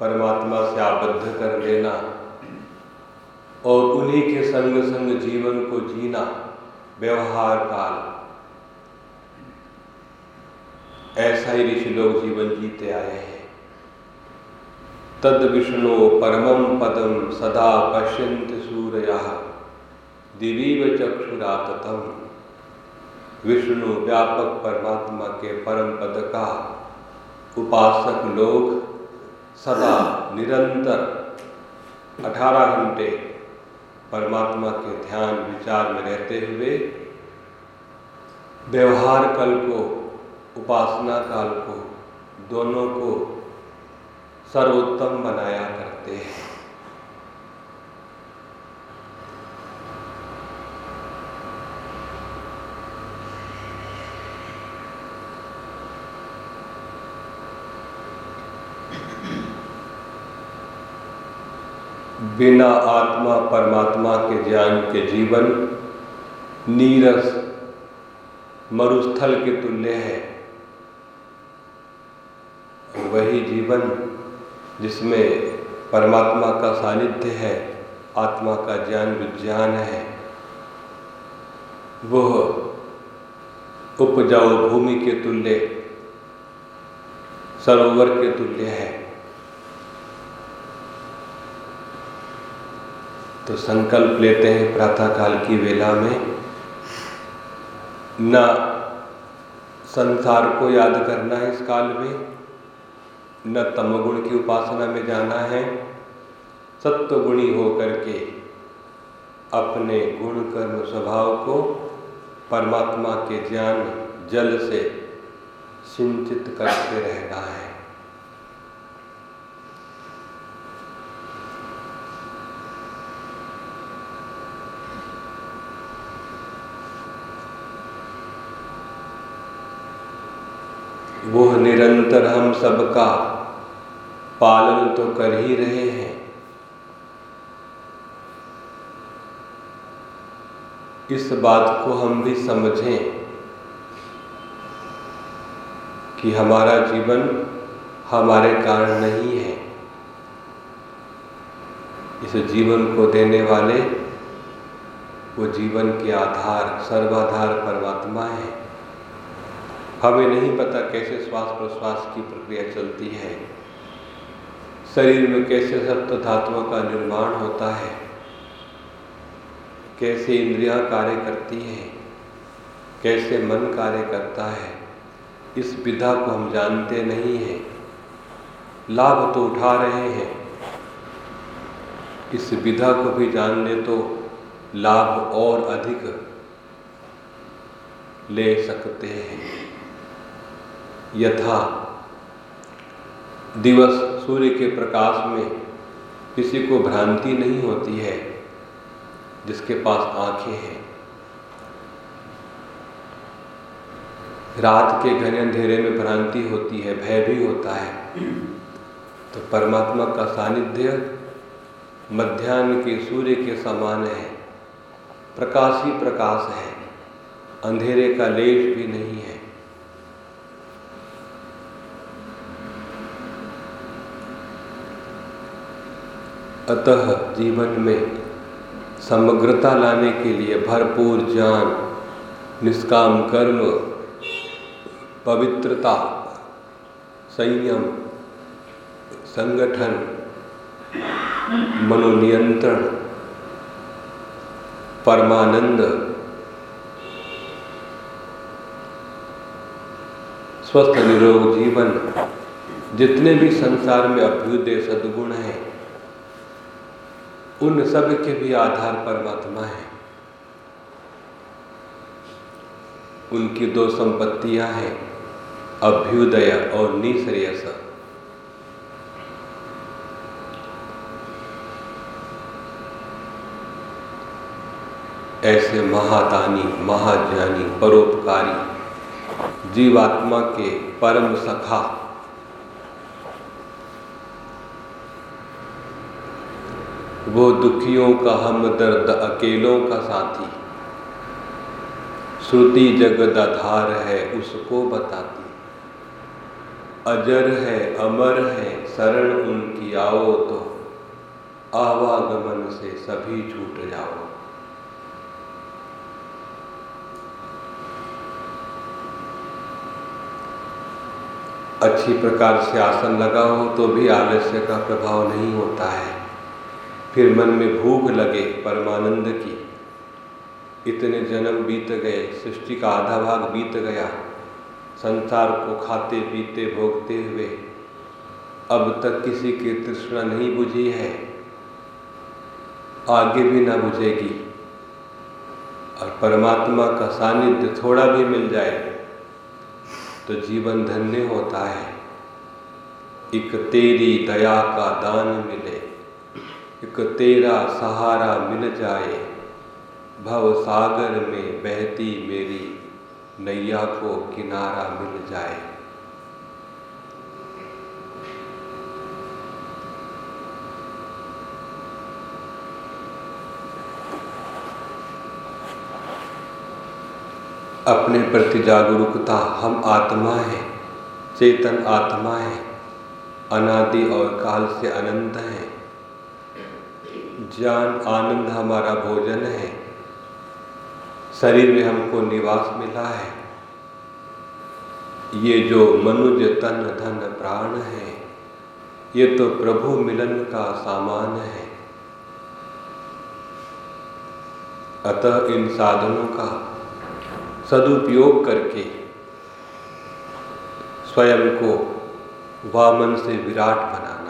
परमात्मा से आबद्ध कर लेना और उन्हीं के संग संग जीवन को जीना व्यवहार काल। ऐसा ही ऋषि लोग जीवन जीते आए हैं। तद विष्णु परमम पदम सदा पश्यंत सूर्य। दिवीव चक्षुराततम। विष्णु व्यापक परमात्मा के परम पद का उपासक लोग सदा निरंतर 18 घंटे परमात्मा के ध्यान, विचार में रहते हुए व्यवहार कल को, उपासना काल को, दोनों को सर्वोत्तम बनाया करते हैं। बिना आत्मा परमात्मा के ज्ञान के जीवन नीरस मरुस्थल के तुल्य है। वही जीवन जिसमें परमात्मा का सानिध्य है, आत्मा का ज्ञान विज्ञान है, वह उपजाऊ भूमि के तुल्य, सरोवर के तुल्य है। तो संकल्प लेते हैं प्रातः काल की वेला में। न संसार को याद करना है इस काल में, न तमगुण की उपासना में जाना है। सत्वगुणी होकर के अपने गुण कर्म स्वभाव को परमात्मा के ज्ञान जल से सिंचित करते रहना है। वो निरंतर हम सबका पालन तो कर ही रहे हैं। इस बात को हम भी समझें कि हमारा जीवन हमारे कारण नहीं है। इस जीवन को देने वाले वो जीवन के आधार, सर्वाधार परमात्मा है। हमें नहीं पता कैसे श्वास प्रश्वास की प्रक्रिया चलती है। शरीर में कैसे सप्त धातुओं का निर्माण होता है। कैसे इंद्रियाँ कार्य करती हैं। कैसे मन कार्य करता है। इस विधा को हम जानते नहीं हैं। लाभ तो उठा रहे हैं। इस विधा को भी जान ले तो लाभ और अधिक ले सकते हैं। यथा। दिवस सूर्य के प्रकाश में किसी को भ्रांति नहीं होती है, जिसके पास आँखें हैं। रात के घने अंधेरे में भ्रांति होती है, भय भी होता है। तो परमात्मा का सानिध्य मध्यान्ह के सूर्य के समान है, प्रकाश ही प्रकाश है। अंधेरे का लेश भी नहीं है अतः जीवन में समग्रता लाने के लिए भरपूर ज्ञान, निष्काम कर्म, पवित्रता, संयम, संगठन, मनोनियंत्रण, परमानंद, स्वस्थ निरोग जीवन, जितने भी संसार में अभ्युदय सद्गुण हैं उन सब के भी आधार परमात्मा है। उनकी दो संपत्तियाँ हैं, अभ्युदय और निश्रेयस। ऐसे महादानी, महाज्ञानी, परोपकारी, जीवात्मा के परम सखा वो दुखियों का हम दर्द अकेलों का साथी। श्रुति जगदाधार है उसको बताती। अजर है, अमर है, शरण उनकी आओ तो। आवागमन से सभी छूट जाओ। अच्छी प्रकार से आसन लगा हो तो भी आलस्य का प्रभाव नहीं होता है। फिर मन में भूख लगे परमानंद की। इतने जन्म बीत गए, सृष्टि का आधा भाग बीत गया। संसार को खाते, पीते, भोगते हुए। अब तक किसी की तृष्णा नहीं बुझी है। आगे भी ना बुझेगी। और परमात्मा का सानिध्य थोड़ा भी मिल जाए तो जीवन धन्य होता है। एक तेरी दया का दान मिले। एक तेरा सहारा मिल जाए, भव सागर में बहती मेरी नैया को किनारा मिल जाए। अपने प्रति जागरूकता हम आत्मा है, चेतन आत्मा है, अनादि और काल से अनंत है। ज्ञान, आनंद हमारा भोजन है। शरीर में हमको निवास मिला है। ये जो मनुज तन, धन, प्राण है, ये तो प्रभु मिलन का सामान है। अतः इन साधनों का सदुपयोग करके स्वयं को वामन से विराट बनाना।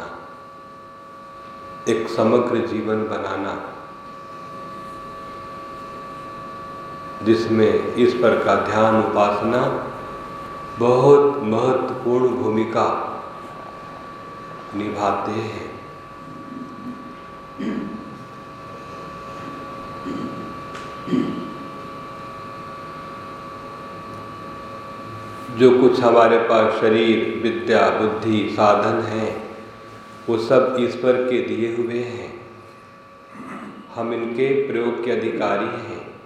एक समग्र जीवन बनाना, जिसमें ईश्वर का ध्यान उपासना बहुत महत्वपूर्ण भूमिका निभाते हैं। जो कुछ हमारे पास शरीर, विद्या, बुद्धि, साधन है वो सब ईश्वर के दिए हुए हैं। हम इनके प्रयोग के अधिकारी हैं।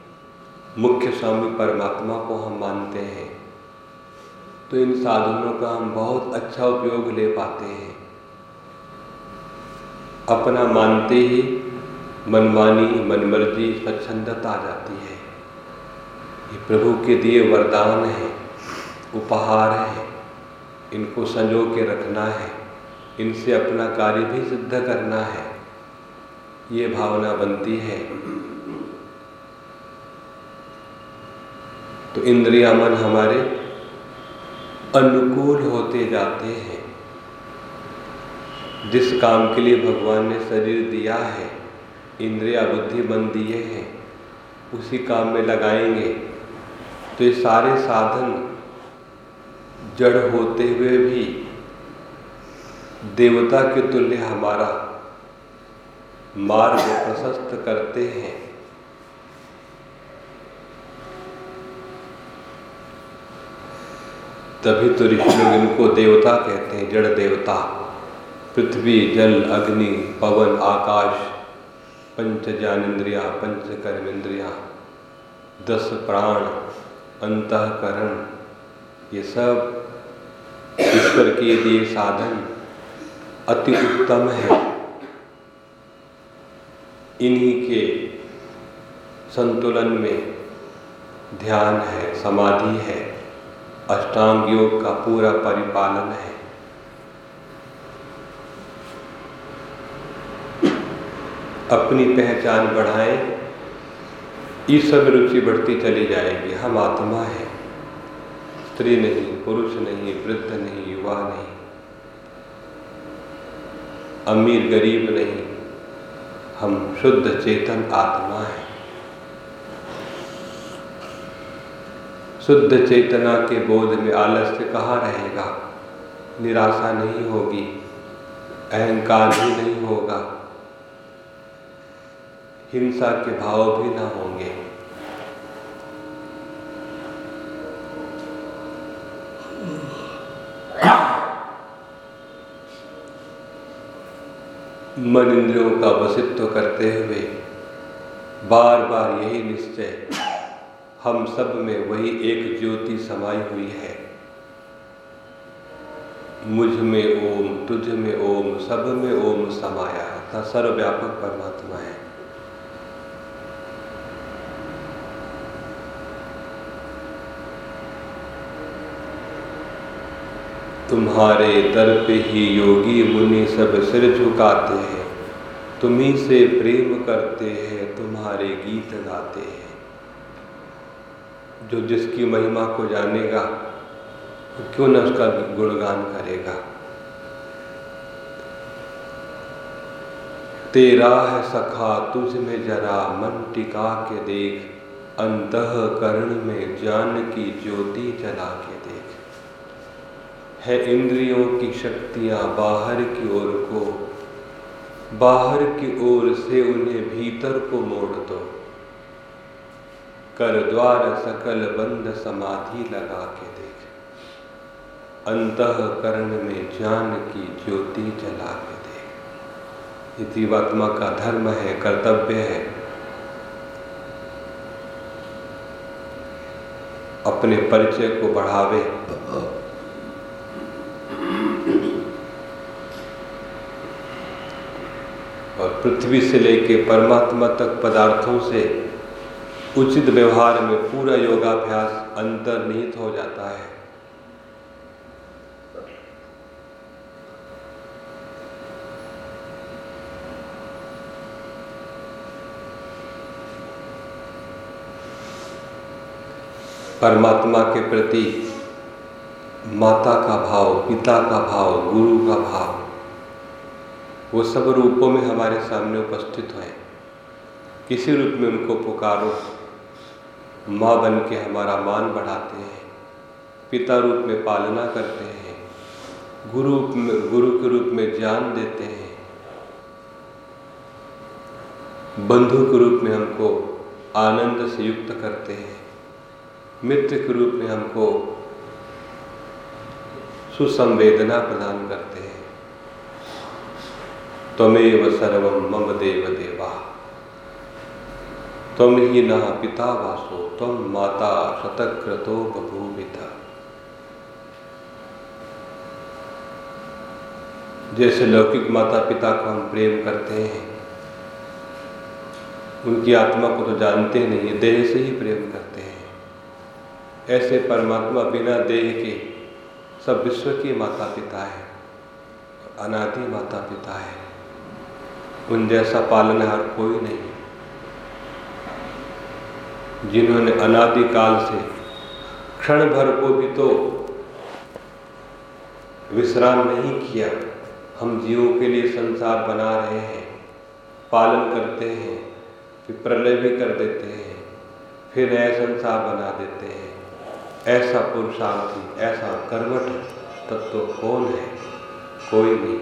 मुख्य स्वामी परमात्मा को हम मानते हैं। तो इन साधनों का हम बहुत अच्छा उपयोग ले पाते हैं। अपना मानते ही मनमानी मनमर्जी, स्वच्छंदता आ जाती है। ये प्रभु के दिए वरदान हैं, उपहार है, इनको संजो के रखना है। इनसे अपना कार्य भी सिद्ध करना है। ये भावना बनती है। तो इंद्रिया मन हमारे अनुकूल होते जाते हैं। जिस काम के लिए भगवान ने शरीर दिया है, इंद्रिया बुद्धि बन दिए हैं, उसी काम में लगाएँगे। तो ये सारे साधन जड़ होते हुए भी देवता के तुल्य हमारा मार्ग प्रशस्त करते हैं। तभी तो ऋषि लोग इनको देवता कहते हैं, जड़ देवता। पृथ्वी, जल, अग्नि, पवन, आकाश पंच ज्ञानेन्द्रिया पंच कर्मेंद्रिया दस प्राण, अंतकरण, ये सब ईश्वर के दिए साधन। अति उत्तम है। इन्हीं के संतुलन में ध्यान है, समाधि है। अष्टांग योग का पूरा परिपालन है। अपनी पहचान बढ़ाएँ ईश्वर सब रुचि बढ़ती चली जाएगी। हम आत्मा है। स्त्री नहीं, पुरुष नहीं, वृद्ध नहीं, युवा नहीं। अमीर गरीब नहीं, हम शुद्ध चेतन आत्मा हैं। शुद्ध चेतना के बोध में आलस्य कहाँ रहेगा? निराशा नहीं होगी, अहंकार भी नहीं होगा, हिंसा के भाव भी ना होंगे। मन इंद्रियों का वसित्व करते हुए बार बार यही निश्चय, हम सब में वही एक ज्योति समाई हुई है। मुझमें ओम, तुझ में ओम, सब में ओम समाया था, सर्वव्यापक परमात्मा है। तुम्हारे दर पे ही योगी मुनि सब सिर झुकाते हैं। तुम्ही से प्रेम करते हैं, तुम्हारे गीत गाते हैं। जो जिसकी महिमा को जानेगा, वो क्यों न उसका गुणगान करेगा? तेरा है सखा, तुझ में जरा मन टिका के देख, अंतकरण में जान की ज्योति जला के है इंद्रियों की शक्तियाँ बाहर की ओर को। बाहर की ओर से उन्हें भीतर को मोड़ दो। कर द्वार सकल बंद समाधि लगा के देख। अंतकरण में जान की ज्योति जला के देख। ये जीवात्मा का धर्म है, कर्तव्य है। अपने परिचय को बढ़ावे। और पृथ्वी से लेकर परमात्मा तक पदार्थों से उचित व्यवहार में पूरा योगाभ्यास अंतर्निहित हो जाता है। परमात्मा के प्रति माता का भाव, पिता का भाव, गुरु का भाव वो सब रूपों में हमारे सामने उपस्थित हैं। किसी रूप में उनको पुकारो। माँ बन के हमारा मान बढ़ाते हैं। पिता रूप में पालना करते हैं। गुरु में, गुरु के रूप में ज्ञान देते हैं। बंधु के रूप में हमको आनंद से युक्त करते हैं। मित्र के रूप में हमको सुसंवेदना प्रदान करते हैं। तमेव सर्व मम देव देवा तुम ही न पिता वासो तुम माता शतक्रतो बभूविता जैसे लौकिक माता पिता को हम प्रेम करते हैं, उनकी आत्मा को तो जानते नहीं है देह से ही प्रेम करते हैं। ऐसे परमात्मा बिना देह के सब विश्व की माता पिता है, अनादि माता पिता है। उन जैसा पालनहार कोई नहीं। जिन्होंने अनादिकाल से क्षण भर को भी तो विश्राम नहीं किया, हम जीवों के लिए संसार बना रहे हैं, पालन करते हैं फिर प्रलय भी कर देते हैं, फिर नया संसार बना देते हैं। ऐसा पुरुषार्थी, ऐसा कर्मठ तत्व तो कौन है? कोई नहीं।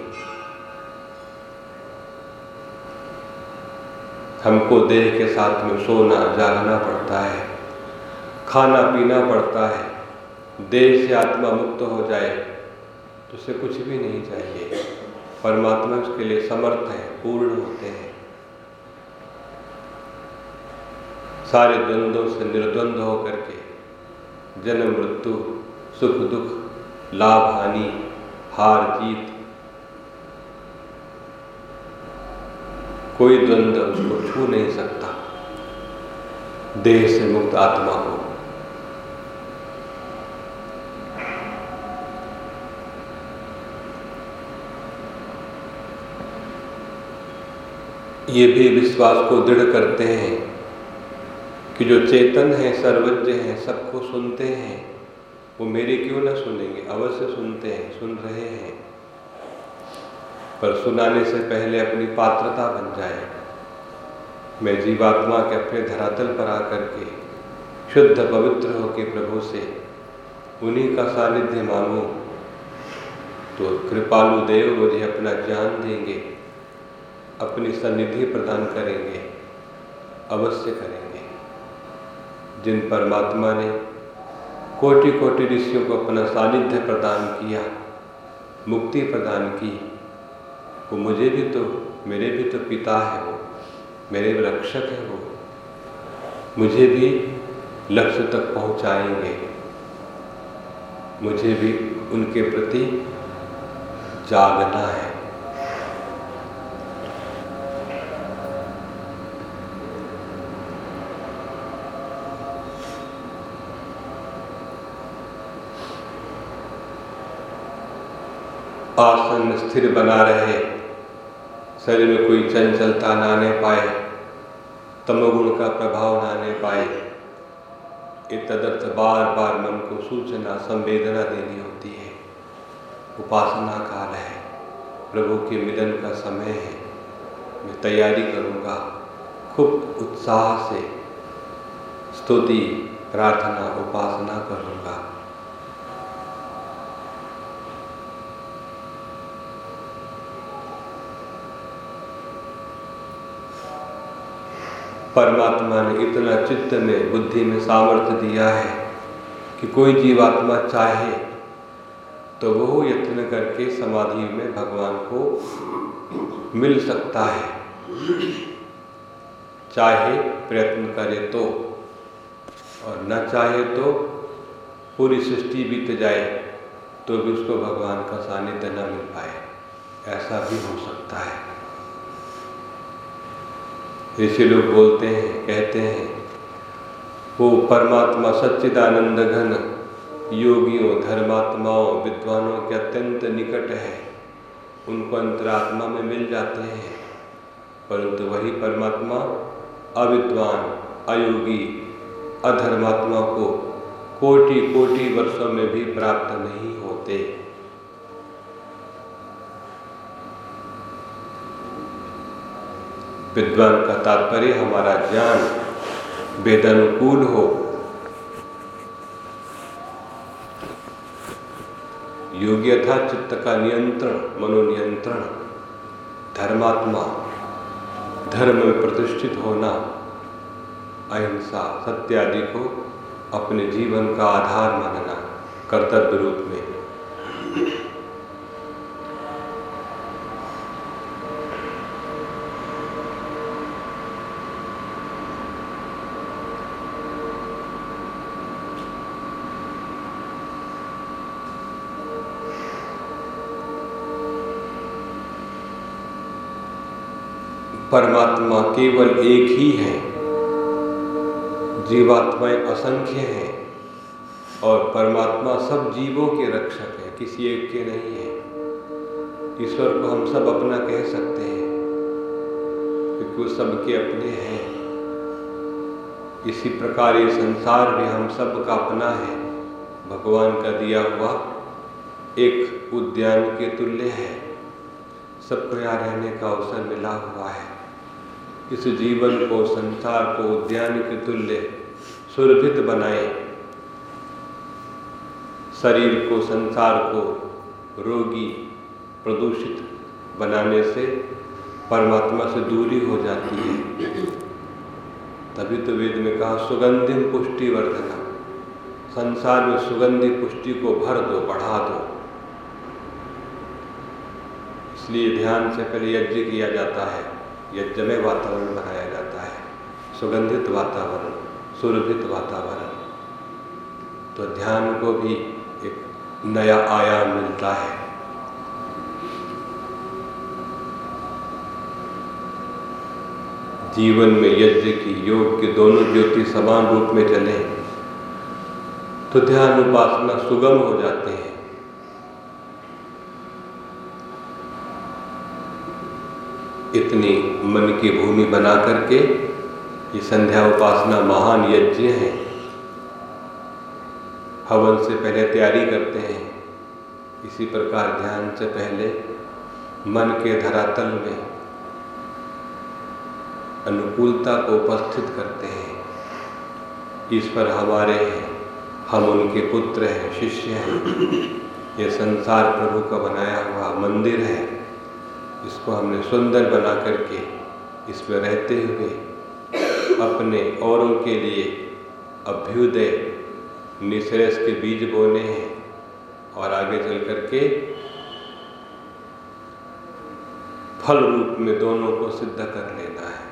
हमको देह के साथ में सोना, जागना पड़ता है, खाना पीना पड़ता है। देह से आत्मा मुक्त हो जाए तो उसे कुछ भी नहीं चाहिए। परमात्मा उसके लिए समर्थ है, पूर्ण होते हैं। सारे द्वंद्वों से निर्द्वंद होकर के जन्म, मृत्यु, सुख, दुख, लाभ, हानि, हार, जीत कोई द्वंद्व उसको छू नहीं सकता। देह से मुक्त आत्मा को। ये भी विश्वास को दृढ़ करते हैं कि जो चेतन है सर्वज्ञ है, सबको सुनते हैं। वो मेरी क्यों ना सुनेंगे? अवश्य सुनते हैं, सुन रहे हैं। पर सुनाने से पहले अपनी पात्रता बन जाए। मैं जीवात्मा के अपने धरातल पर आकर के शुद्ध पवित्र होकर प्रभु से उन्हीं का सानिध्य मांगू तो कृपालु देव मुझे अपना ज्ञान देंगे, अपनी सन्निधि प्रदान करेंगे, अवश्य करेंगे। जिन परमात्मा ने कोटि कोटि ऋषियों को अपना सानिध्य प्रदान किया, मुक्ति प्रदान की वो मुझे भी तो मेरे भी तो पिता है वो, मेरे भी रक्षक है वो। मुझे भी लक्ष्य तक पहुंचाएँगे। मुझे भी उनके प्रति जागना है। आसन स्थिर बना रहे। शरीर में कोई चंचलता ना आने पाए, तमगुण का प्रभाव ना आने पाए। ये तदर्थ बार बार मन को सूचना, संवेदना देनी होती है। उपासना काल है। प्रभु के मिलन का समय है। मैं तैयारी करूँगा। खूब उत्साह से स्तुति, प्रार्थना, उपासना करूँगा। परमात्मा ने इतना चित्त में, बुद्धि में सामर्थ्य दिया है कि कोई जीवात्मा चाहे तो वो यत्न करके समाधि में भगवान को मिल सकता है। चाहे प्रयत्न करे तो और न चाहे तो पूरी सृष्टि बीत जाए तो भी उसको भगवान का सानिध्य न मिल पाए। ऐसा भी हो सकता है। ऋषि लोग बोलते हैं, कहते हैं वो परमात्मा सच्चिदानंद घन, योगियों, धर्मात्माओं, विद्वानों के अत्यंत निकट है। उनको अंतरात्मा में मिल जाते हैं। परंतु वही परमात्मा, अविद्वान, अयोगी, अधर्मात्मा को कोटि कोटि वर्षों में भी प्राप्त नहीं होते। विद्वान का तात्पर्य हमारा ज्ञान वेदानुकूल हो। योग्य था चित्त का नियंत्रण, मनोनियंत्रण, धर्मात्मा, धर्म में प्रतिष्ठित होना, अहिंसा सत्य आदि को अपने जीवन का आधार मानना, कर्तव्य रूप में। परमात्मा केवल एक ही है। जीवात्माएँ असंख्य हैं और परमात्मा सब जीवों के रक्षक है, किसी एक के नहीं है। ईश्वर को हम सब अपना कह सकते हैं, क्योंकि वो सबके अपने हैं। इसी प्रकार ये संसार भी हम सब का अपना है। भगवान का दिया हुआ एक उद्यान के तुल्य है। सबको यहाँ रहने का अवसर मिला हुआ है। इस जीवन को, संसार को उद्यान के तुल्य सुरभित बनाए। शरीर को, संसार को रोगी प्रदूषित बनाने से परमात्मा से दूरी हो जाती है। तभी तो वेद में कहा, सुगंधिम पुष्टि वर्धना संसार में सुगंधी पुष्टि को भर दो, बढ़ा दो। इसलिए ध्यान से पहले यज्ञ किया जाता है। यज्ञ में वातावरण बनाया जाता है। सुगंधित वातावरण, सुरभित वातावरण। तो ध्यान को भी एक नया आयाम मिलता है। जीवन में यज्ञ की योग की दोनों ज्योति समान रूप में चले तो ध्यान उपासना सुगम हो जाते हैं। इतनी मन की भूमि बना करके ये संध्या उपासना महान यज्ञ है। हवन से पहले तैयारी करते हैं। इसी प्रकार ध्यान से पहले मन के धरातल में अनुकूलता को उपस्थित करते हैं। ईश्वर हमारे हैं, हम उनके पुत्र हैं, शिष्य हैं। ये संसार प्रभु का बनाया हुआ मंदिर है। इसको हमने सुंदर बना करके इसमें रहते हुए अपने औरों के लिए अभ्युदय निश्रेष के बीज बोने हैं और आगे चल करके फल रूप में दोनों को सिद्ध कर लेना है।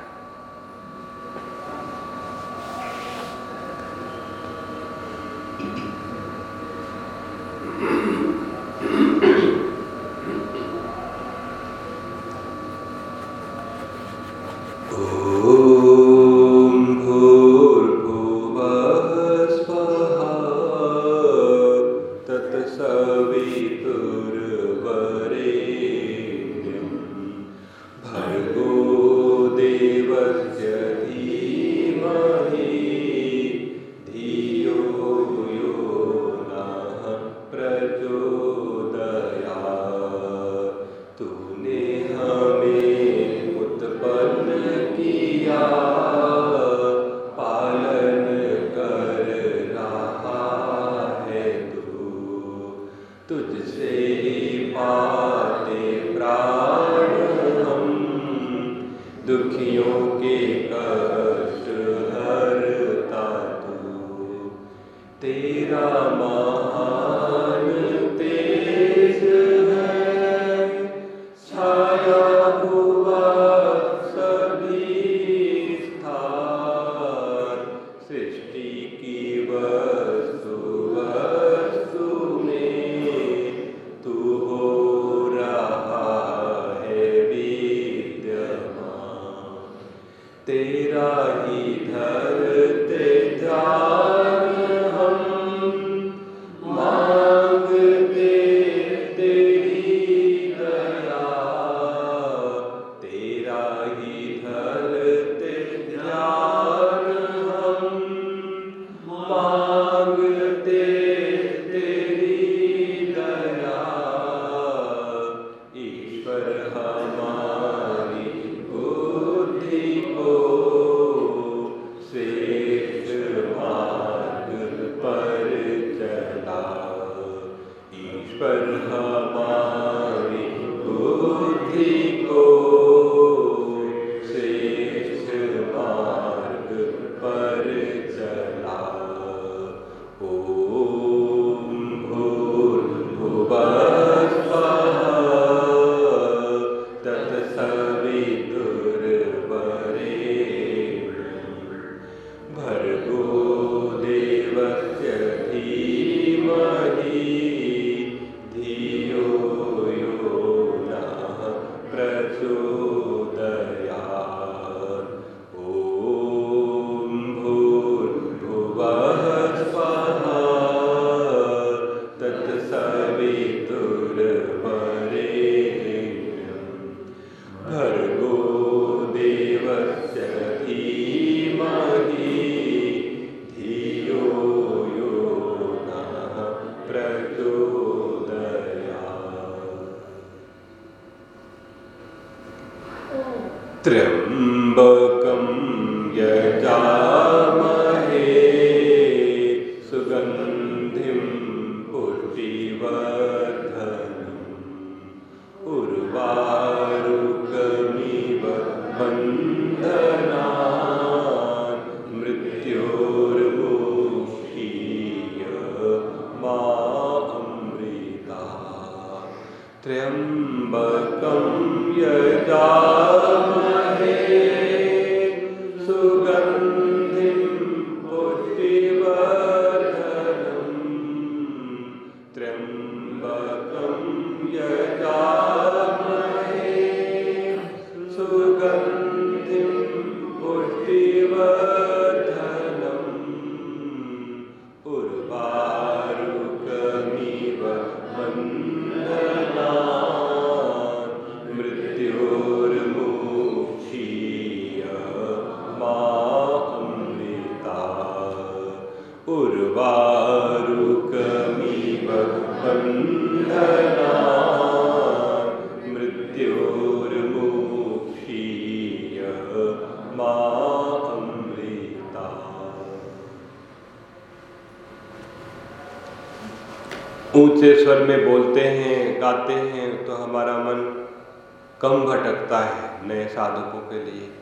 भटकता है नए साधकों के लिए।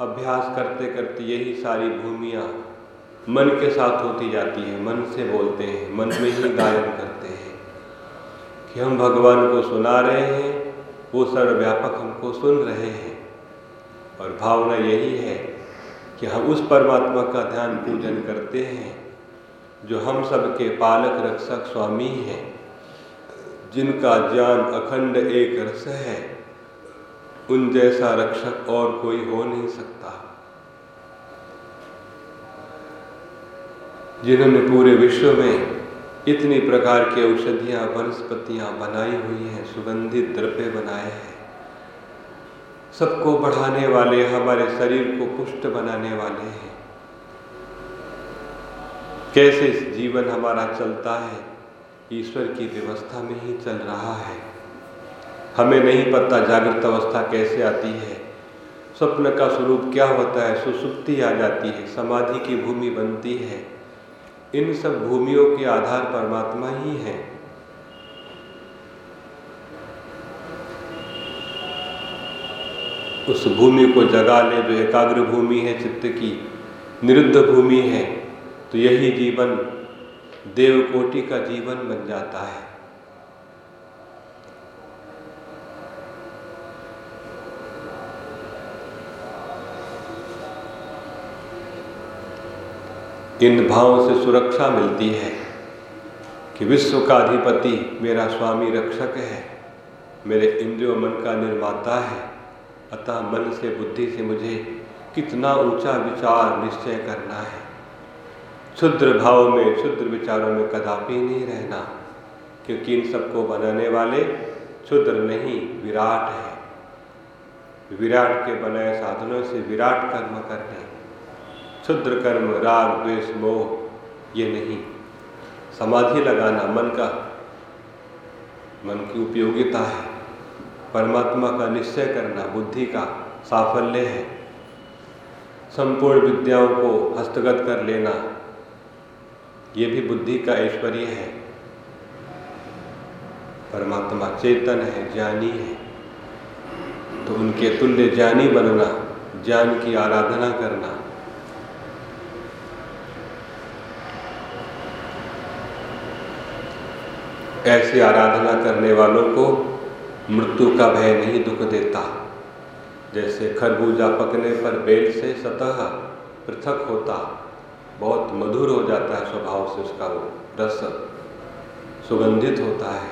अभ्यास करते करते यही सारी भूमियाँ मन के साथ होती जाती है। मन से बोलते हैं, मन में ही गायन करते हैं। कि हम भगवान को सुना रहे हैं, वो सर्वव्यापक हमको सुन रहे हैं। और भावना यही है कि हम उस परमात्मा का ध्यान पूजन करते हैं, जो हम सबके पालक रक्षक स्वामी हैं, जिनका ज्ञान अखंड एक रस है। उन जैसा रक्षक और कोई हो नहीं सकता। जिन्होंने पूरे विश्व में इतनी प्रकार की औषधियाँ, वनस्पतियाँ बनाई हुई हैं, सुगंधित द्रव्य बनाए हैं, सबको बढ़ाने वाले, हमारे शरीर को पुष्ट बनाने वाले हैं। कैसे जीवन हमारा चलता है, ईश्वर की व्यवस्था में ही चल रहा है। हमें नहीं पता जागृत अवस्था कैसे आती है। स्वप्न का स्वरूप क्या होता है? सुसुप्ति आ जाती है, समाधि की भूमि बनती है। इन सब भूमियों के आधार परमात्मा ही है। उस भूमि को जगा ले जो एकाग्र भूमि है, चित्त की निरुद्ध भूमि है तो यही जीवन देवकोटि का जीवन बन जाता है। इन भावों से सुरक्षा मिलती है कि विश्व का अधिपति मेरा स्वामी रक्षक है, मेरे इंद्रियों मन का निर्माता है। अतः मन से बुद्धि से मुझे कितना ऊँचा विचार निश्चय करना है। क्षुद्र भाव में क्षुद्र विचारों में कदापि नहीं रहना, क्योंकि इन सबको बनाने वाले क्षुद्र नहीं, विराट है। विराट के बनाए साधनों से विराट कर्म करने क्षुद्र कर्म, राग, द्वेष, मोह, ये नहीं। समाधि लगाना मन का। मन की उपयोगिता है। परमात्मा का निश्चय करना, बुद्धि का साफल्य है। संपूर्ण विद्याओं को हस्तगत कर लेना, ये भी बुद्धि का ऐश्वर्य है। परमात्मा चेतन है, ज्ञानी है। तो उनके तुल्य ज्ञानी बनना, ज्ञान की आराधना करना ऐसी आराधना करने वालों को मृत्यु का भय नहीं, दुख देता। जैसे खरबूजा पकने पर बेल से सतह पृथक होता, बहुत मधुर हो जाता है स्वभाव से उसका वो रस सुगंधित होता है।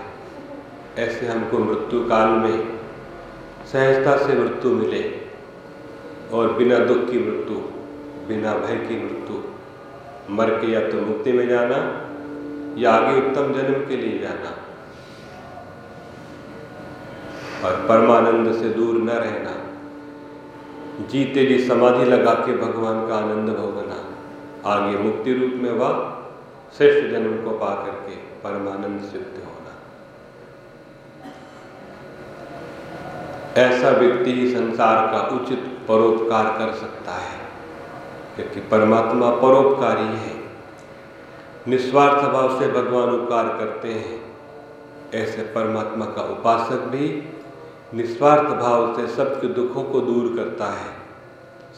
ऐसे हमको मृत्यु काल में सहजता से मृत्यु मिले और बिना दुख की मृत्यु, बिना भय की मृत्यु। मर के या तो मुक्ति में जाना या आगे उत्तम जन्म के लिए जाना। और परमानंद से दूर न रहना। जीते जी समाधि लगा के भगवान का आनंद भोगना आगे मुक्ति रूप में वह श्रेष्ठ जन्म को पा करके परमानंद सिद्ध होना। ऐसा व्यक्ति ही संसार का उचित परोपकार कर सकता है, क्योंकि परमात्मा परोपकारी है। निस्वार्थ भाव से भगवान उपकार करते हैं। ऐसे परमात्मा का उपासक भी निस्वार्थ भाव से सबके दुखों को दूर करता है,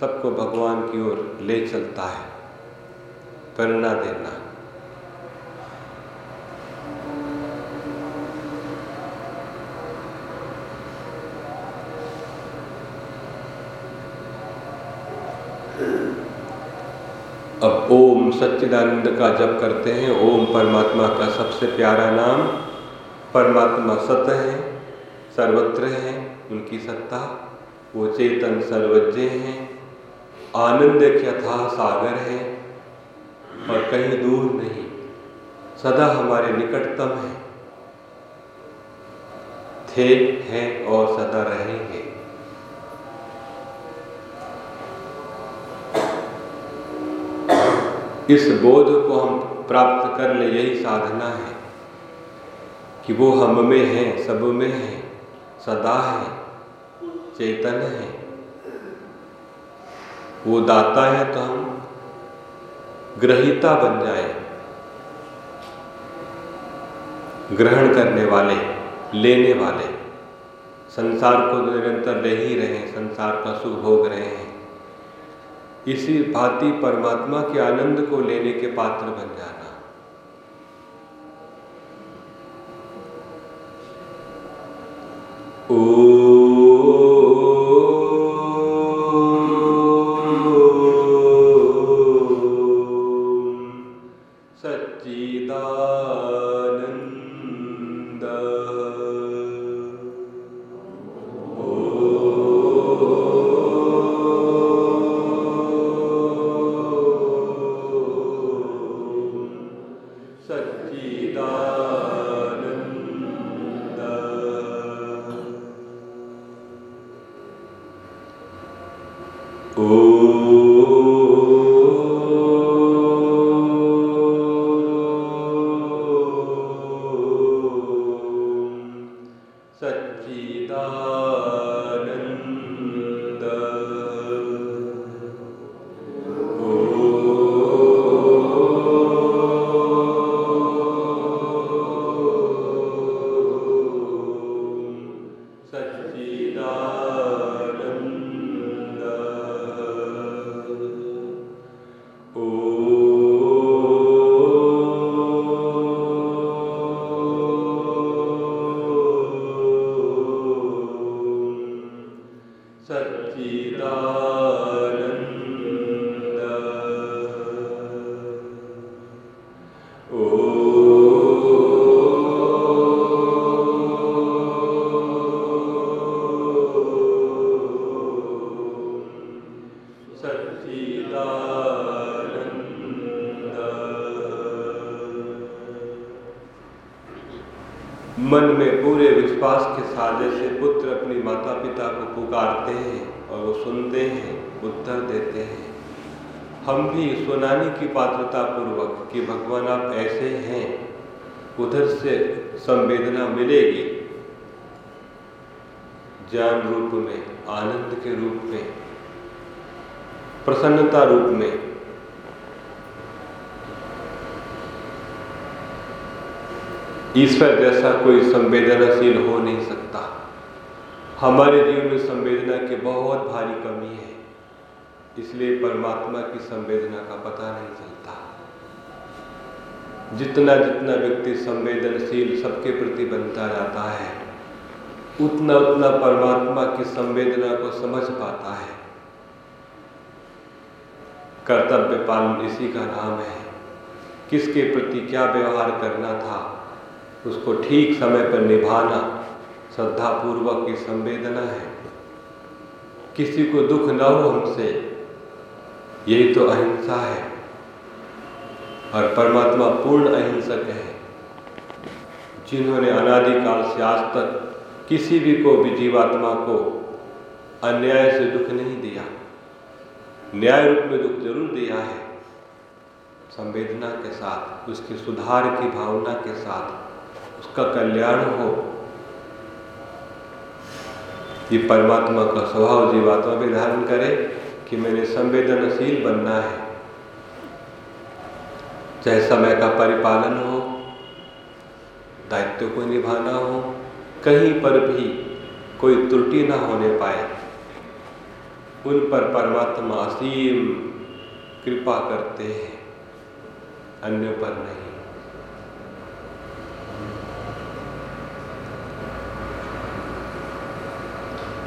सबको भगवान की ओर ले चलता है। प्रेरणा देना अब ओम सच्चिदानंद का जप करते हैं। ओम परमात्मा का सबसे प्यारा नाम परमात्मा सत है, सर्वत्र है, उनकी सत्ता, वो चेतन सर्वज्ञ हैं। आनंद यथा सागर है और कहीं दूर नहीं, सदा हमारे निकटतम है। थे, हैं और सदा रहेंगे। इस बोध को हम प्राप्त कर ले, यही साधना है कि वो हम में है, सब में है, सदा है, चेतन है। वो दाता है तो हम ग्रहिता बन जाए, ग्रहण करने वाले, लेने वाले। संसार को निरंतर ले ही रहे, संसार का सुख भोग रहे हैं। इसी भांति परमात्मा के आनंद को लेने के पात्र बन जाना। मन संवेदनाशील हो नहीं सकता। हमारे जीवन में संवेदना की बहुत भारी कमी है। इसलिए परमात्मा की संवेदना का पता नहीं चलता। जितना जितना व्यक्ति संवेदनशील सबके प्रति बनता जाता है, उतना उतना परमात्मा की संवेदना को समझ पाता है। कर्तव्य पालन इसी का नाम है। किसके प्रति क्या व्यवहार करना था उसको ठीक समय पर निभाना श्रद्धा पूर्वक की संवेदना है। किसी को दुख न हो हमसे, यही तो अहिंसा है और परमात्मा पूर्ण अहिंसक है। जिन्होंने अनादिकाल से आज तक किसी भी को भी जीवात्मा को अन्याय से दुख नहीं दिया, न्याय रूप में दुख ज़रूर दिया है। संवेदना के साथ, उसके सुधार की भावना के साथ उसका कल्याण हो। ये परमात्मा का स्वभाव जीवात्मा भी धारण करे कि मैंने संवेदनशील बनना है। चाहे समय का परिपालन हो, दायित्व को निभाना हो, कहीं पर भी कोई त्रुटि ना होने पाए, उन पर परमात्मा असीम कृपा करते हैं, अन्य पर नहीं।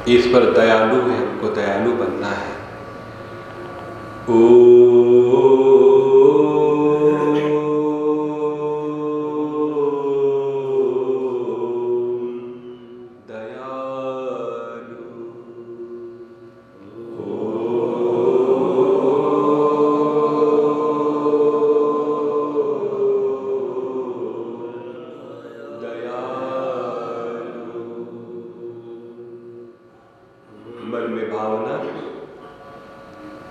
ईश्वर दयालु है हमको दयालु बनना है। ओ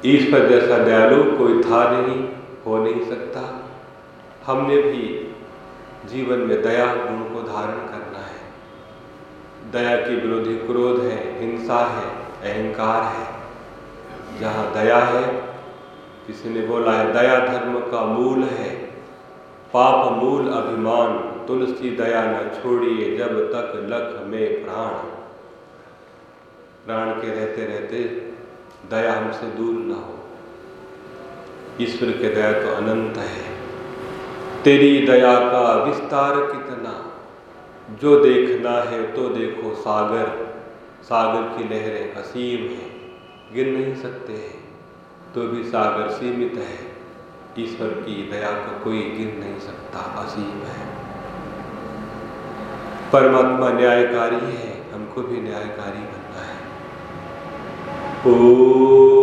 ईश्वर जैसा दयालु कोई था नहीं, हो नहीं सकता। हमने भी जीवन में दया गुण को धारण करना है। दया की विरोधी क्रोध है, हिंसा है, अहंकार है। जहाँ दया है किसी ने बोला है, दया धर्म का मूल है। पाप मूल अभिमान। तुलसी दया न छोड़िए जब तक लख में प्राण। प्राण के रहते रहते दया हमसे दूर ना हो। ईश्वर के दया तो अनंत है। तेरी दया का विस्तार कितना? जो देखना है तो देखो सागर। सागर की लहरें असीम है, गिन नहीं सकते हैं तो भी सागर सीमित है। ईश्वर की दया को कोई गिन नहीं सकता, असीम है। परमात्मा न्यायकारी है, हमको भी न्यायकारी बनना है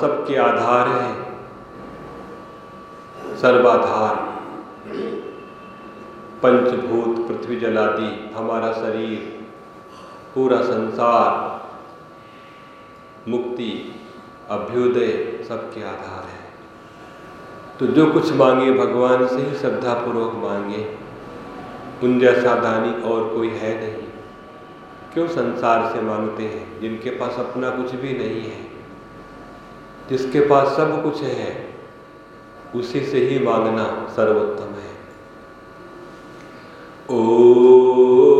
सबके आधार है। सर्वाधार। पंचभूत, पृथ्वी जलादि हमारा शरीर, पूरा संसार, मुक्ति, अभ्युदय सबके आधार है। तो जो कुछ मांगे भगवान से ही श्रद्धापूर्वक मांगे। उन जैसा दानी और कोई है नहीं। क्यों संसार से मांगते हैं? जिनके पास अपना कुछ भी नहीं है। जिसके पास सब कुछ है उसी से ही मांगना सर्वोत्तम है। ओ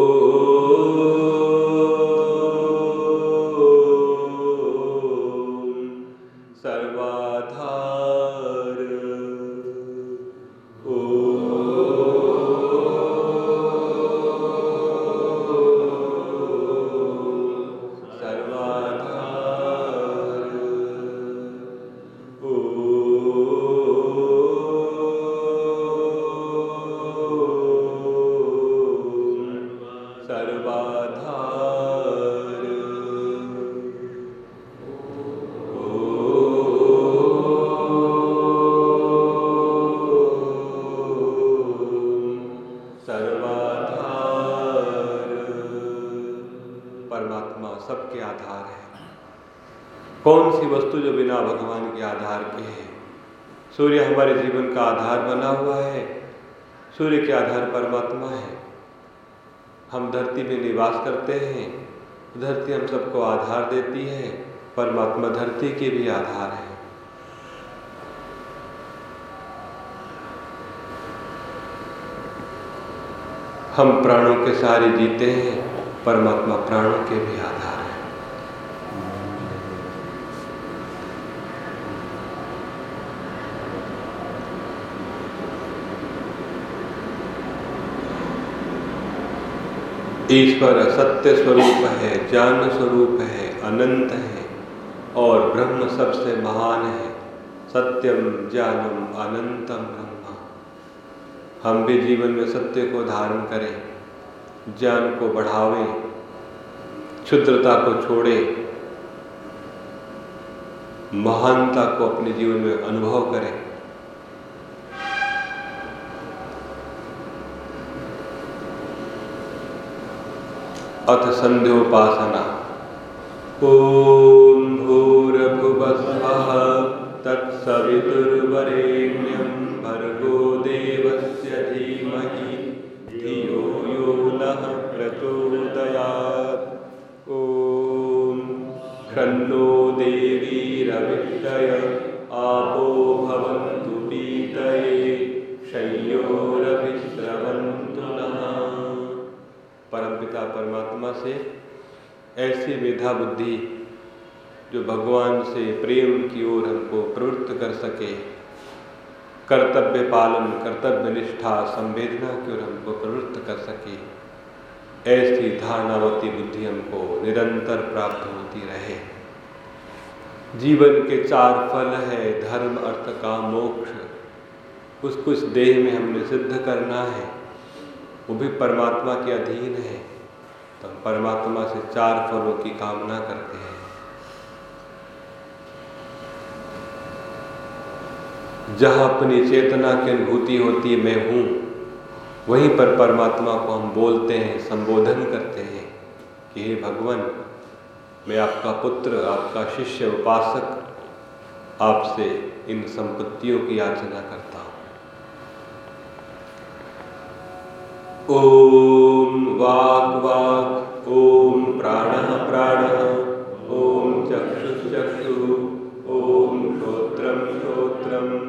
सूर्य हमारे जीवन का आधार बना हुआ है। सूर्य के आधार परमात्मा है। हम धरती में निवास करते हैं। धरती हम सबको आधार देती है। परमात्मा धरती के भी आधार है। हम प्राणों के सहारे जीते हैं। परमात्मा प्राणों के भी आधार ईश्वर सत्य स्वरूप है, ज्ञान स्वरूप है, अनंत है और ब्रह्म सबसे महान है। सत्यम, ज्ञानम, अनंतम ब्रह्म। हम भी जीवन में सत्य को धारण करें, ज्ञान को बढ़ावें, क्षुद्रता को छोड़ें, महानता को अपने जीवन में अनुभव करें। अथ संध्योपासना ओम भूरभुवस्व तत्सवितुर्वरेण्यं ऐसी मेधा बुद्धि जो भगवान से प्रेम की ओर हमको प्रवृत्त कर सके। कर्तव्य पालन, कर्तव्य निष्ठा, संवेदना की ओर हमको प्रवृत्त कर सके। ऐसी धारणावती बुद्धि हमको निरंतर प्राप्त होती रहे। जीवन के चार फल है, धर्म, अर्थ का मोक्ष। उसको इस देह में हमने सिद्ध करना है। वो भी परमात्मा के अधीन है। हम परमात्मा से चार फलों की कामना करते हैं। जहाँ अपनी चेतना की अनुभूति होती है, मैं हूँ। वहीं पर परमात्मा को हम बोलते हैं, संबोधन करते हैं कि हे भगवान, मैं आपका पुत्र, आपका शिष्य, उपासक, आपसे इन संपत्तियों की याचना करता हूँ। ओम वाक वाक। ओम प्राण प्राण। ओम चक्षु चक्षु ओम श्रोत्रम।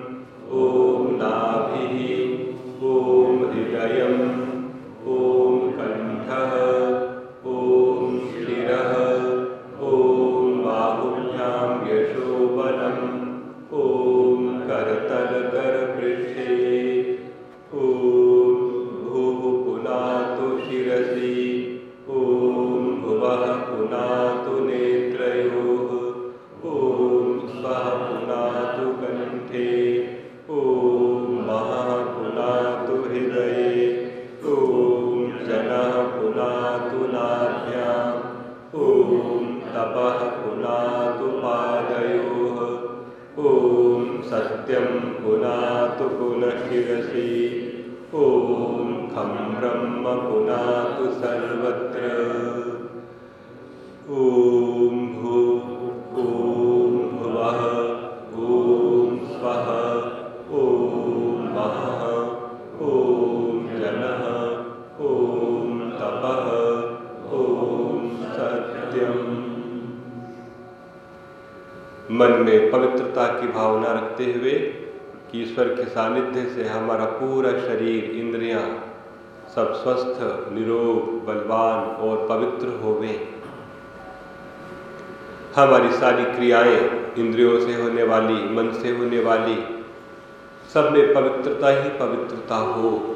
पूरा शरीर, इंद्रियाँ सब स्वस्थ, निरोग, बलवान और पवित्र होवे। हमारी सारी क्रियाएँ इंद्रियों से होने वाली, मन से होने वाली, सब में पवित्रता ही पवित्रता हो।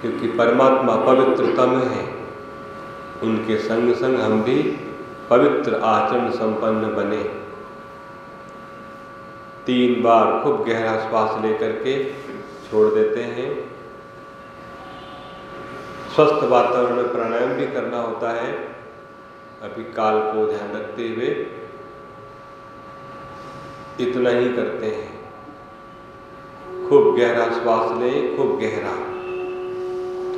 क्योंकि परमात्मा पवित्रतम है, उनके संग संग हम भी पवित्र आचरण संपन्न बने। तीन बार खूब गहरा श्वास लेकर के छोड़ देते हैं। स्वस्थ वातावरण में प्राणायाम भी करना होता है। अभी काल को ध्यान रखते हुए इतना ही करते हैं। खूब गहरा श्वास लें, खूब गहरा।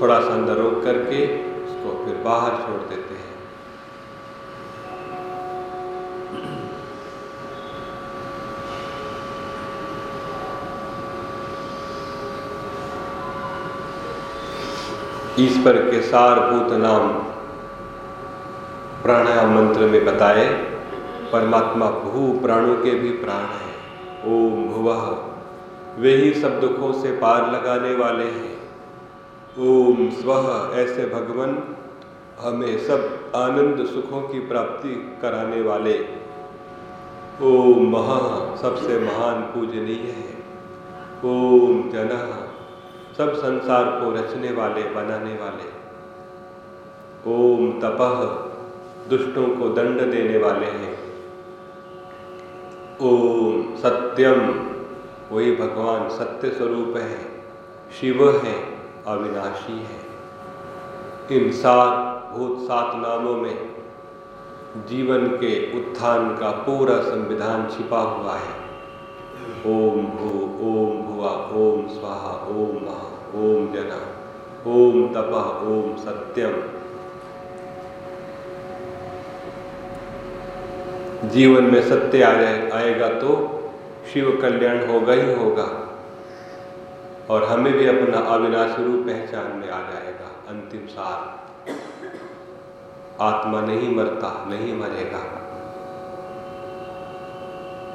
थोड़ा सा अंदर रोक करके उसको फिर बाहर छोड़ देते हैं। ईश्वर के सारभूत नाम प्राणायाम मंत्र में बताए, परमात्मा भू प्राणों के भी प्राण हैं। ओम भुवः। वे ही सब दुखों से पार लगाने वाले हैं। ओम स्वह ऐसे भगवान हमें सब आनंद सुखों की प्राप्ति कराने वाले। ओम महा। सबसे महान पूजनीय है। ओम जनः। सब संसार को रचने वाले, बनाने वाले। ओम तपह दुष्टों को दंड देने वाले हैं। ओम सत्यम, वही भगवान सत्य स्वरूप है, शिव है, अविनाशी है। इन सात भूत सात नामों में जीवन के उत्थान का पूरा संविधान छिपा हुआ है। ओम भू, ओम भुआ ओम स्वाहा, ओम महा, ओम जना ओम तपह ओम सत्यम। जीवन में सत्य आ जाए, आएगा तो शिव कल्याण होगा ही होगा, और हमें भी अपना अविनाशी रूप पहचान में आ जाएगा, अंतिम सार। आत्मा नहीं मरता, नहीं मरेगा।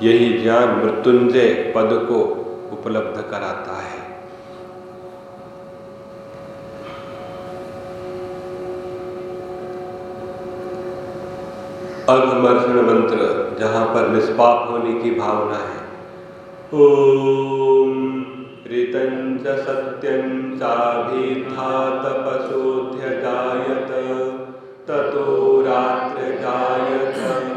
यही ज्ञान मृत्युंजय पद को उपलब्ध कराता है। अघमर्षण मंत्र, जहाँ पर निष्पाप होने की भावना है। ओम ऋतं च सत्यं चाभिथा तपसोऽध्य जायत ततो रात्र जायत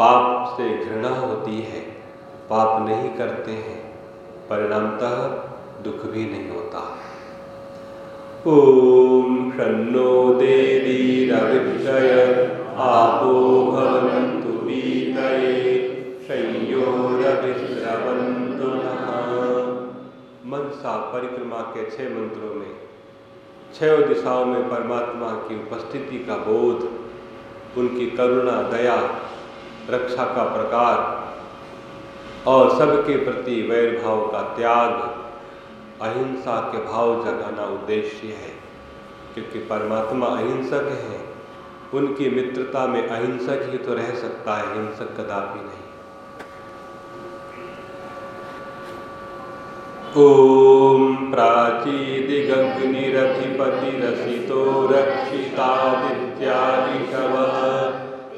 पाप से घृणा होती है। पाप नहीं करते हैं, परिणामतः दुख भी नहीं होता। ओम शन्नो देवी रविक्षय आपो भवन्तु नः मनसा परिक्रमा के छह मंत्रों में, छह दिशाओं में परमात्मा की उपस्थिति का बोध, उनकी करुणा, दया रक्षा का प्रकार और सबके प्रति वैर भाव का त्याग, अहिंसा के भाव जगाना उद्देश्य है। क्योंकि परमात्मा अहिंसक है, उनकी मित्रता में अहिंसक ही तो रह सकता है, हिंसक कदापि नहीं। ॐ प्राचीदिगग्निरधिपतिरसितो रक्षितादित्यादिशवः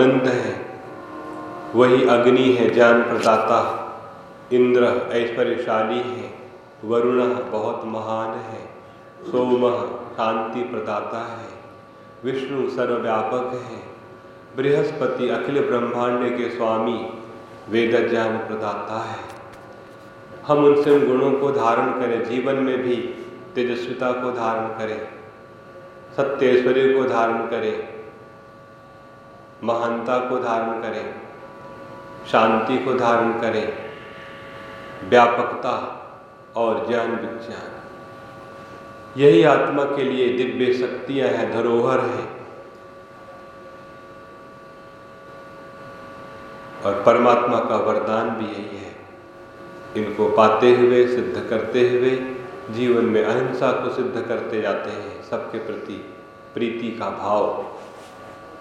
अनंत है। वही अग्नि है, ज्ञान प्रदाता। इंद्र ऐश्वर्यशाली है। वरुण बहुत महान है। सोम शांति प्रदाता है। विष्णु सर्वव्यापक है। बृहस्पति अखिल ब्रह्मांड के स्वामी, वेद ज्ञान प्रदाता है। हम उनसे उन गुणों को धारण करें, जीवन में भी तेजस्विता को धारण करें सत्य ऐश्वर्य को धारण करें। महानता को धारण करें, शांति को धारण करें, व्यापकता और ज्ञान विज्ञान। यही आत्मा के लिए दिव्य शक्तियाँ हैं, धरोहर है। और परमात्मा का वरदान भी यही है। इनको पाते हुए, सिद्ध करते हुए, जीवन में अहिंसा को सिद्ध करते जाते हैं। सबके प्रति प्रीति का भाव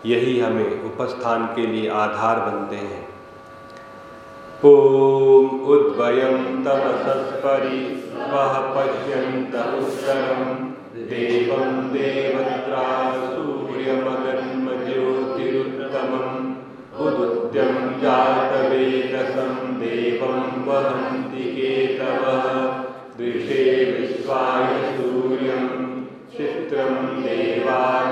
यही हमें उपस्थान के लिए आधार बनते हैं। ॐ उद्वयं तमसस्परि वः पश्यन्त उत्तरं। देवं देवत्रा सूर्यमगन्मज्योतिरुत्तमम् उदुत्यं जातवेदसं देवं वहन्ति केतवः। दृशे विश्वाय सूर्यं, चित्रं देवानामुदगादनीकं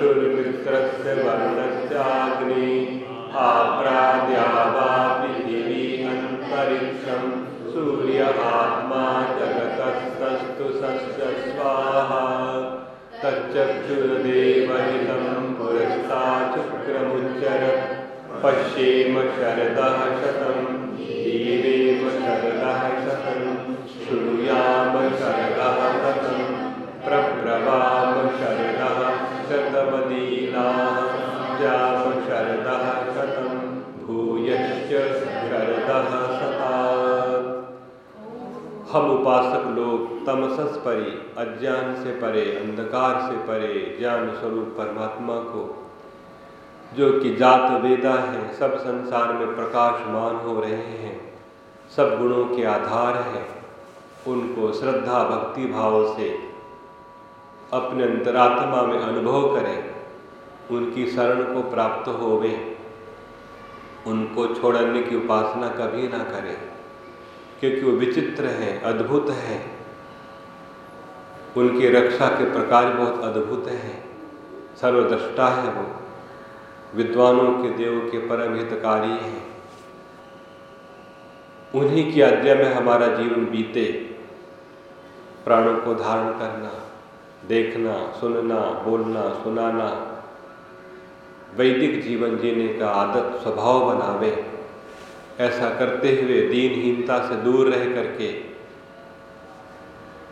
चक्षुर्मित्रस्य वर्णस्याग्नि आप्राद्या वा पृथिवी अन्तरिक्षं सूर्य आत्मा जगतस्तस्तु सस्य स्वाहा। तच्चक्षुर्देवहितं पुरस्ताचक्रमुच्चर पश्येम शरदः शतं धीरेम शरदः हम उपासक लोग तमसस परे, अज्ञान से परे, अंधकार से परे, ज्ञान स्वरूप परमात्मा को। जो कि जात वेदा है, सब संसार में प्रकाशमान हो रहे हैं, सब गुणों के आधार हैं। उनको श्रद्धा भक्ति भाव से अपने अंतरात्मा में अनुभव करें, उनकी शरण को प्राप्त होवे। उनको छोड़ने की उपासना कभी ना करें। क्योंकि वो विचित्र हैं, अद्भुत हैं। उनकी रक्षा के प्रकार बहुत अद्भुत हैं। सर्वदृष्टा है वो। विद्वानों के देव के परम हितकारी हैं। उन्हीं की आज्ञा में हमारा जीवन बीते। प्राणों को धारण करना, देखना, सुनना, बोलना, सुनाना, वैदिक जीवन जीने का आदत स्वभाव बनावे। ऐसा करते हुए दीनहीनता से दूर रह करके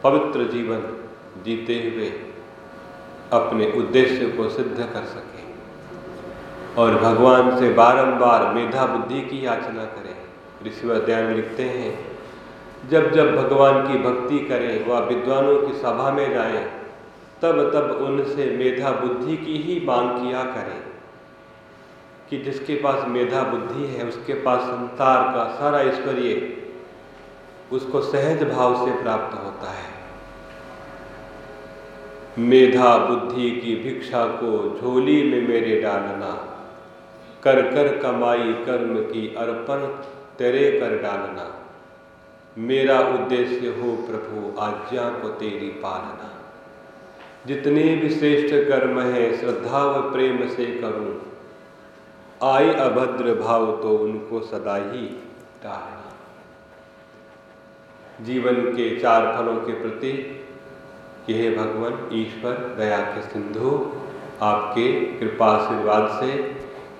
पवित्र जीवन जीते हुए अपने उद्देश्य को सिद्ध कर सके और भगवान से बारंबार मेधा बुद्धि की याचना करें। ऋषिवर दयान लिखते हैं, जब जब भगवान की भक्ति करें व विद्वानों की सभा में जाएँ, तब तब उनसे मेधा बुद्धि की ही मांग किया करें। कि जिसके पास मेधा बुद्धि है, उसके पास संसार का सारा ऐश्वर्य उसको सहज भाव से प्राप्त होता है। मेधा बुद्धि की भिक्षा को झोली में मेरे डालना, कर कर कमाई कर्म की अर्पण तेरे कर डालना। मेरा उद्देश्य हो प्रभु आज्ञा को तेरी पालना। जितने भी श्रेष्ठ कर्म है, श्रद्धा व प्रेम से करूँ आए अभद्र भाव तो उनको सदा ही टालना जीवन के चार फलों के प्रति कि हे भगवान, ईश्वर, दया के सिंधु, आपके कृपा आशीर्वाद से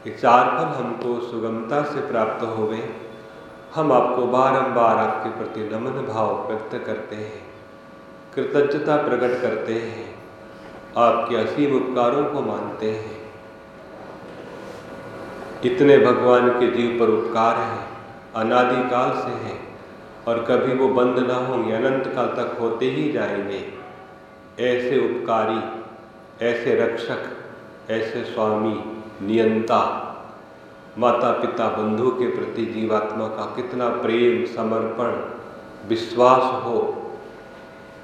ये चार फल हमको सुगमता से प्राप्त होवे हम आपको बारंबार आपके प्रति नमन भाव व्यक्त करते हैं, कृतज्ञता प्रकट करते हैं, आपके असीम उपकारों को मानते हैं। इतने भगवान के जीव पर उपकार हैं अनादिकाल से हैं, और कभी वो बंद ना होंगे, अनंत काल तक होते ही जाएँगे। ऐसे उपकारी, ऐसे रक्षक, ऐसे स्वामी, नियंता माता पिता बंधु के प्रति जीवात्मा का कितना प्रेम, समर्पण, विश्वास हो,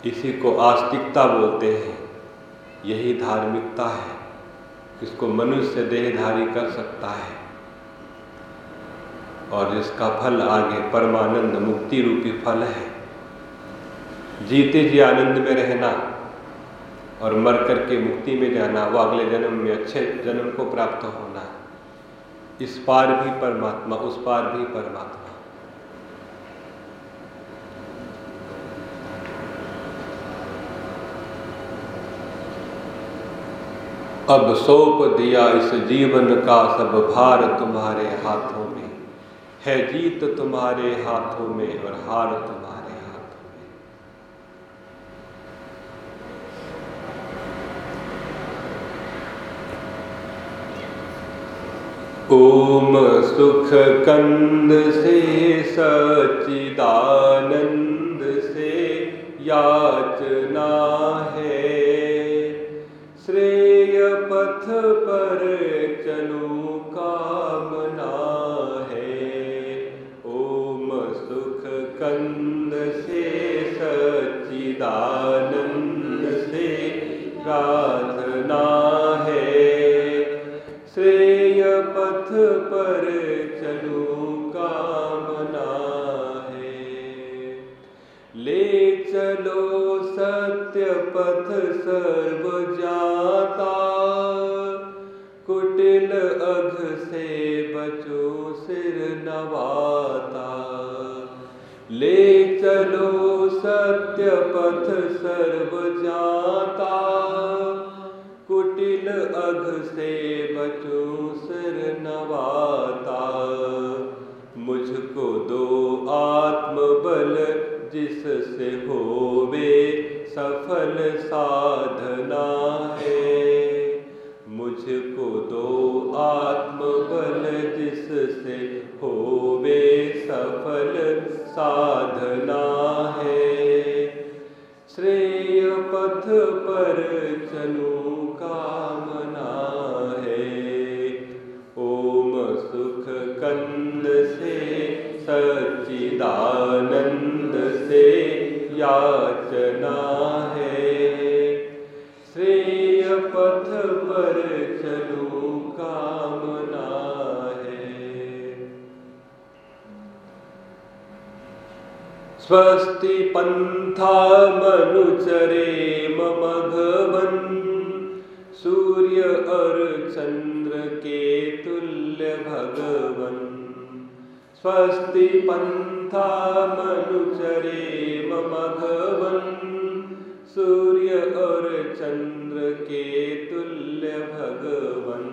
इसी को आस्तिकता बोलते हैं। यही धार्मिकता है, इसको मनुष्य देहधारी कर सकता है। और जिसका फल आगे परमानंद मुक्ति रूपी फल है। जीते जी आनंद में रहना और मर करके मुक्ति में जाना, वो अगले जन्म में अच्छे जन्म को प्राप्त होना। इस पार भी परमात्मा, उस पार भी परमात्मा। अब सौंप दिया इस जीवन का सब भार तुम्हारे हाथों में। है जीत तुम्हारे हाथों में और हार तुम्हारे हाथों में। ओम सुख कंद से सचिदानंद से याचना है। श्रेय पथ पर चलू कामना। प्रार्थना है। श्रेय पथ पर चलू कामना है। ले चलो सत्य पथ सर्व जाता। कुटिल अघ से बचो सिर नवाता। ले चलो सत्य पथ सर्व जाता। कुटिल अघ से बचो सिर नवाता। मुझको दो आत्मबल जिससे होवे सफल साधना है। मुझको दो आत्मबल जिससे होवे सफल साधना स्वस्ति पंथा मनुचरे मघवन सूर्य और चंद्र के तुल्य भगवन स्वस्ति पंथा मनुचरे मघवन सूर्य और चंद्र के तुल्य भगवन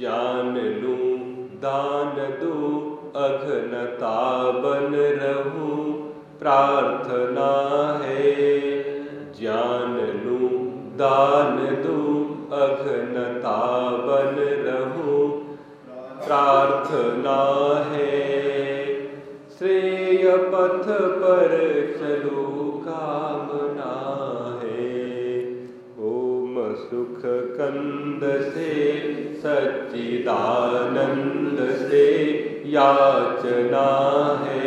जान लूँ, दान दूँ अघनता बन रहूँ, प्रार्थना है। जान लूँ, दान दूँ, अघनता बन रहूँ, प्रार्थना है। श्रेय पथ पर चलो, कामना है। ओम सुख कंद से, सच्चिदानंद से याचना है।